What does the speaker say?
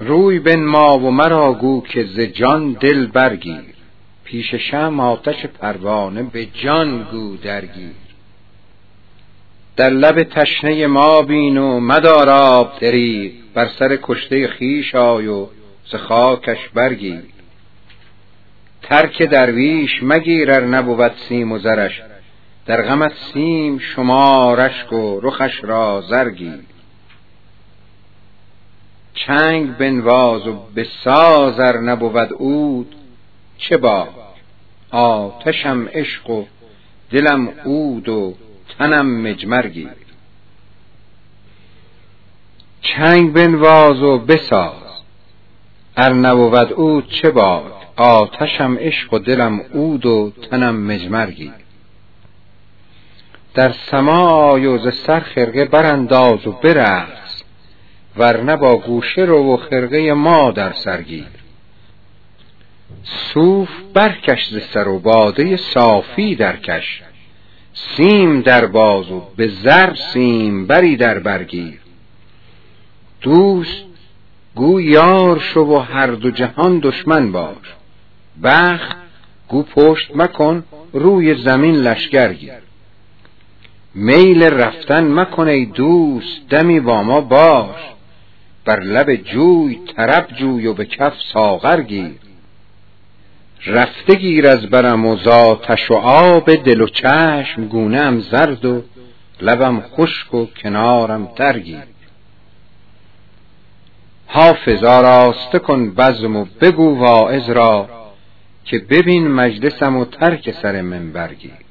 روی بن ما و مرا گو که ز جان دل برگیر. پیش شم آتش پروانه به جان گو درگیر. در لب تشنه ما بین و مدار آب دریغ بر سر کشته خویش آی و ز خاکش برگیر. ترک درویش مگیر ار نبود سیم و زرش. در غمت سیم شما رشک و رخش را زر گیر چنگ بنواز و بساز ار نبود عود. چه باک؟ آتشم عشق و دلم عود و تنم مجمر گیر چنگ بنواز و بساز. ار نبود عود چه باک؟ آتشم عشق و دلم عود و تنم مجمر گیر در سماع آی و ز سر خرقه برانداز و برقص ورنه با گوشه رو و خرقه ما در سر گیر صوف برکش ز سر و باده صافی درکش. سیم در باز و به زر سیم بری در بر گیر دوست گو یار شو و هر دو جهان دشمن باش. بخت گو پشت مکن روی زمین لشکر گیر. میل رفتن مکن ای دوست دمی با ما باش. بر لب جوی طرب جوی و به کف ساغر گیر. رفته گیر از برم و ز آتش و آب دل و چشم گونه ام زرد و لبم خشک و کنارم تر گیر. حافظ آراسته کن بزم و بگو واعظ را که ببین مجلسم و ترک سر منبر گیر.